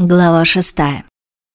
Глава шестая.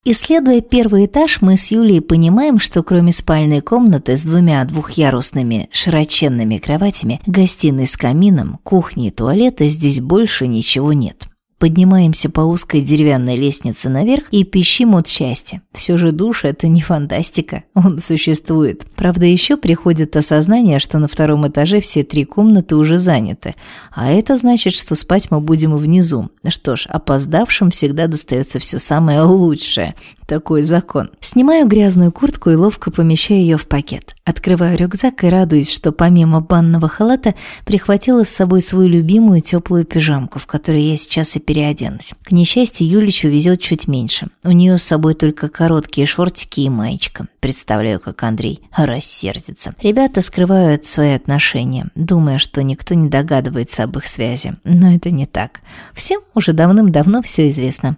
Исследуя первый этаж, мы с Юлей понимаем, что кроме спальной комнаты с двумя двухъярусными широченными кроватями, гостиной с камином, кухни и туалета здесь больше ничего нет. Поднимаемся по узкой деревянной лестнице наверх и пищим от счастья. Все же душ – это не фантастика, он существует. Правда, еще приходит осознание, что на втором этаже все три комнаты уже заняты. А это значит, что спать мы будем внизу. Что ж, опоздавшим всегда достается все самое лучшее. Такой закон. Снимаю грязную куртку и ловко помещаю ее в пакет. Открываю рюкзак и радуюсь, что помимо банного халата прихватила с собой свою любимую теплую пижамку, в которой я сейчас и переоденусь. К несчастью, Юличу везет чуть меньше. У нее с собой только короткие шортики и маечка. Представляю, как Андрей рассердится. Ребята скрывают свои отношения, думая, что никто не догадывается об их связи. Но это не так. Всем уже давным-давно все известно.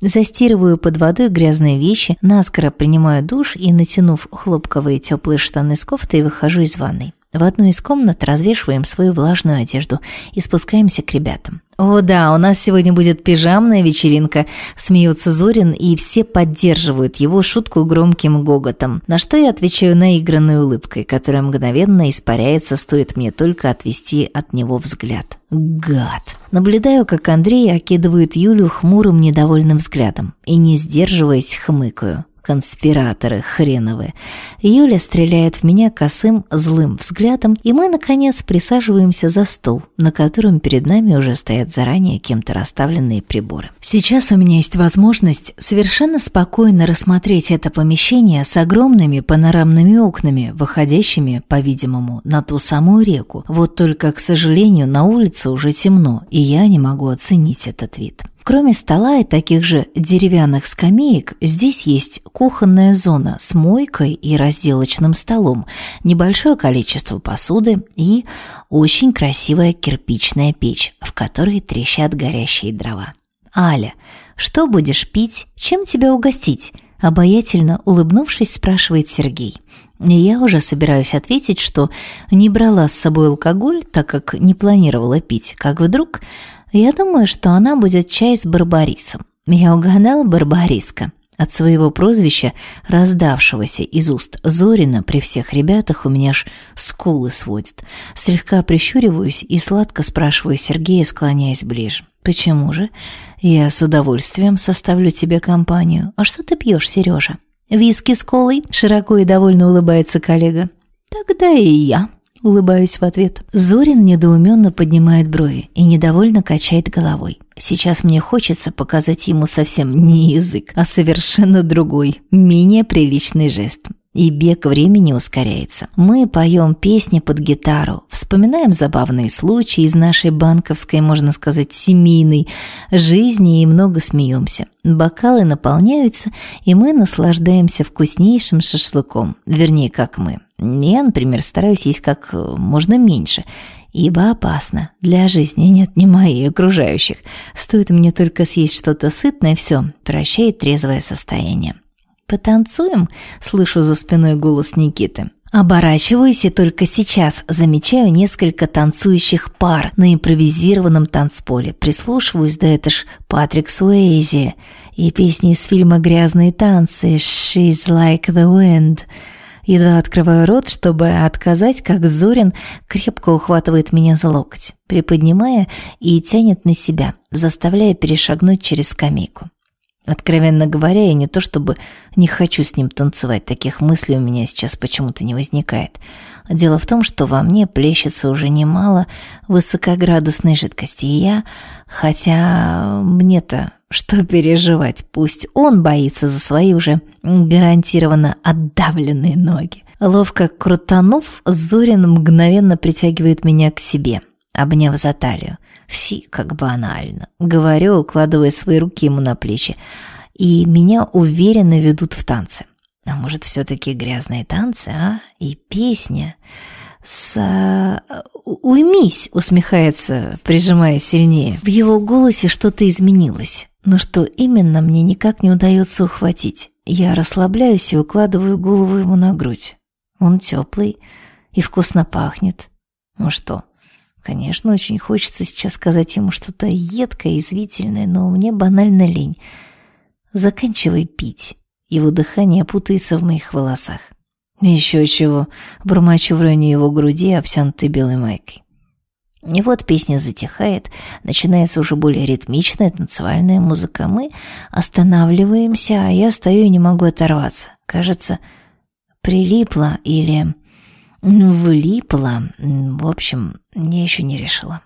Застирываю под водой грязные вещи, наскоро принимаю душ и, натянув хлопковые теплые штаны с кофтой, выхожу из ванной. В одну из комнат развешиваем свою влажную одежду и спускаемся к ребятам. «О да, у нас сегодня будет пижамная вечеринка», – смеется Зорин, и все поддерживают его шутку громким гоготом, на что я отвечаю наигранной улыбкой, которая мгновенно испаряется, стоит мне только отвести от него взгляд. Гад. Наблюдаю, как Андрей окидывает Юлю хмурым недовольным взглядом и, не сдерживаясь, хмыкаю. Конспираторы хреновые. Юля стреляет в меня косым, злым взглядом, и мы, наконец, присаживаемся за стол, на котором перед нами уже стоят заранее кем-то расставленные приборы. Сейчас у меня есть возможность совершенно спокойно рассмотреть это помещение с огромными панорамными окнами, выходящими, по-видимому, на ту самую реку. Вот только, к сожалению, на улице уже темно, и я не могу оценить этот вид. Кроме стола и таких же деревянных скамеек, здесь есть кухонная зона с мойкой и разделочным столом, небольшое количество посуды и очень красивая кирпичная печь, в которой трещат горящие дрова. «Аля, что будешь пить? Чем тебя угостить?» Обаятельно улыбнувшись, спрашивает Сергей. Я уже собираюсь ответить, что не брала с собой алкоголь, так как не планировала пить, как вдруг я думаю, что она будет чай с барбарисом. Я угадала барбариска. От своего прозвища, раздавшегося из уст Зорина, при всех ребятах у меня аж скулы сводит. Слегка прищуриваюсь и сладко спрашиваю Сергея, склоняясь ближе. «Почему же? Я с удовольствием составлю тебе компанию. А что ты пьешь, Сережа?» «Виски с колой?» – широко и довольно улыбается коллега. «Тогда и я», Улыбаюсь в ответ. Зорин недоуменно поднимает брови и недовольно качает головой. Сейчас мне хочется показать ему совсем не язык, а совершенно другой, менее приличный жест. И бег времени ускоряется. Мы поем песни под гитару, вспоминаем забавные случаи из нашей банковской, можно сказать, семейной жизни и много смеемся. Бокалы наполняются, и мы наслаждаемся вкуснейшим шашлыком. Вернее, как мы. Я, например, стараюсь есть как э, можно меньше, ибо опасно. Для жизни нет ни моих окружающих. Стоит мне только съесть что-то сытное, все, прощает трезвое состояние. «Потанцуем?» – слышу за спиной голос Никиты. Оборачиваюсь и только сейчас замечаю несколько танцующих пар на импровизированном танцполе. Прислушиваюсь, да это ж Патрик Суэйзи и песни из фильма «Грязные танцы» «She's like the wind». Едва открываю рот, чтобы отказать, как Зорин крепко ухватывает меня за локоть, приподнимая и тянет на себя, заставляя перешагнуть через скамейку. Откровенно говоря, я не то чтобы не хочу с ним танцевать, таких мыслей у меня сейчас почему-то не возникает. Дело в том, что во мне плещется уже немало высокоградусной жидкости, и я, хотя мне-то что переживать, пусть он боится за свои уже гарантированно отдавленные ноги. Ловко крутанув, Зорин мгновенно притягивает меня к себе, обняв за талию. Фи, как банально. Говорю, укладывая свои руки ему на плечи. И меня уверенно ведут в танцы. А может, все-таки грязные танцы, а? И песня с... «Уймись!» — усмехается, прижимая сильнее. В его голосе что-то изменилось. Но что именно, мне никак не удается ухватить. Я расслабляюсь и укладываю голову ему на грудь. Он теплый и вкусно пахнет. Ну что, конечно, очень хочется сейчас сказать ему что-то едкое, извительное, но мне банально лень. Заканчивай пить. Его дыхание путается в моих волосах. Еще чего, бормочу в районе его груди, обтянутой белой майкой. И вот песня затихает, начинается уже более ритмичная танцевальная музыка. Мы останавливаемся, а я стою и не могу оторваться. Кажется, прилипла или влипла. В общем, я еще не решила.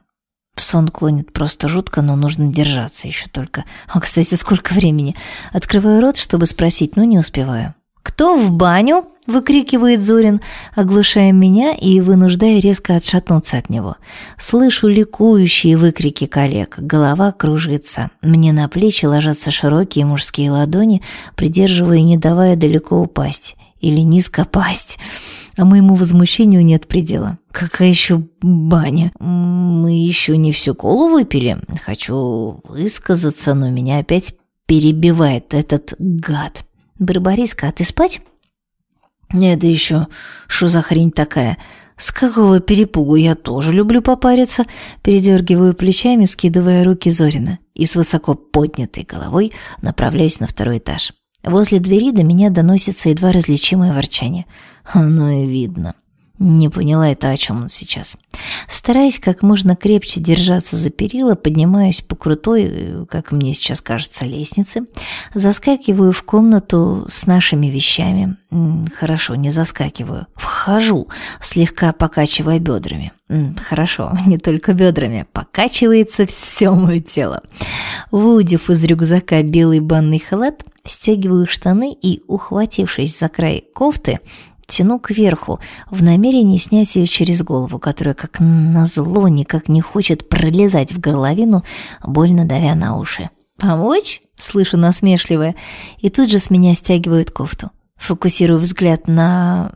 В сон клонит просто жутко, но нужно держаться еще только. А, кстати, сколько времени? Открываю рот, чтобы спросить, но не успеваю. «Кто в баню?» – выкрикивает Зорин, оглушая меня и вынуждая резко отшатнуться от него. Слышу ликующие выкрики коллег, голова кружится. Мне на плечи ложатся широкие мужские ладони, придерживая и не давая далеко упасть. Или низко пасть. А моему возмущению нет предела. Какая еще баня? Мы еще не всю колу выпили. Хочу высказаться, но меня опять перебивает этот гад. Барбариска, а ты спать? Это еще что за хрень такая? С какого перепугу я тоже люблю попариться, передергиваю плечами, скидывая руки Зорина, и с высоко поднятой головой направляюсь на второй этаж. Возле двери до меня доносится едва различимое ворчание. Оно и видно. Не поняла это, о чем он сейчас. Стараясь как можно крепче держаться за перила, поднимаюсь по крутой, как мне сейчас кажется, лестнице, заскакиваю в комнату с нашими вещами. Хорошо, не заскакиваю. Вхожу, слегка покачивая бедрами. Хорошо, не только бедрами, покачивается все мое тело. Выудив из рюкзака белый банный халат, стягиваю штаны и, ухватившись за край кофты, тяну кверху, в намерении снять ее через голову, которая, как назло, никак не хочет пролезать в горловину, больно давя на уши. «Помочь?» — слышу насмешливое, и тут же с меня стягивают кофту. Фокусирую взгляд на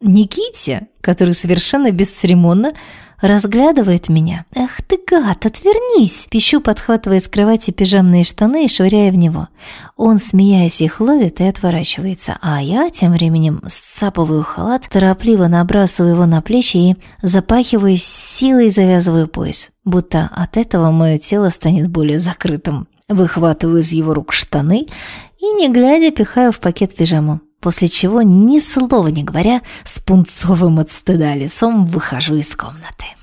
Никите, который совершенно бесцеремонно разглядывает меня. «Ах ты гад, отвернись!» Пищу, подхватывая с кровати пижамные штаны и швыряя в него. Он, смеясь, их ловит и отворачивается, а я тем временем сцапываю халат, торопливо набрасываю его на плечи и, запахиваясь силой, завязываю пояс, будто от этого мое тело станет более закрытым. Выхватываю из его рук штаны и, не глядя, пихаю в пакет пижаму после чего, ни слова не говоря, с пунцовым от стыда лицом выхожу из комнаты.